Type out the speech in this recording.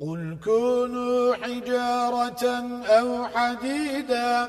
قل كونوا حجارة أو حديدا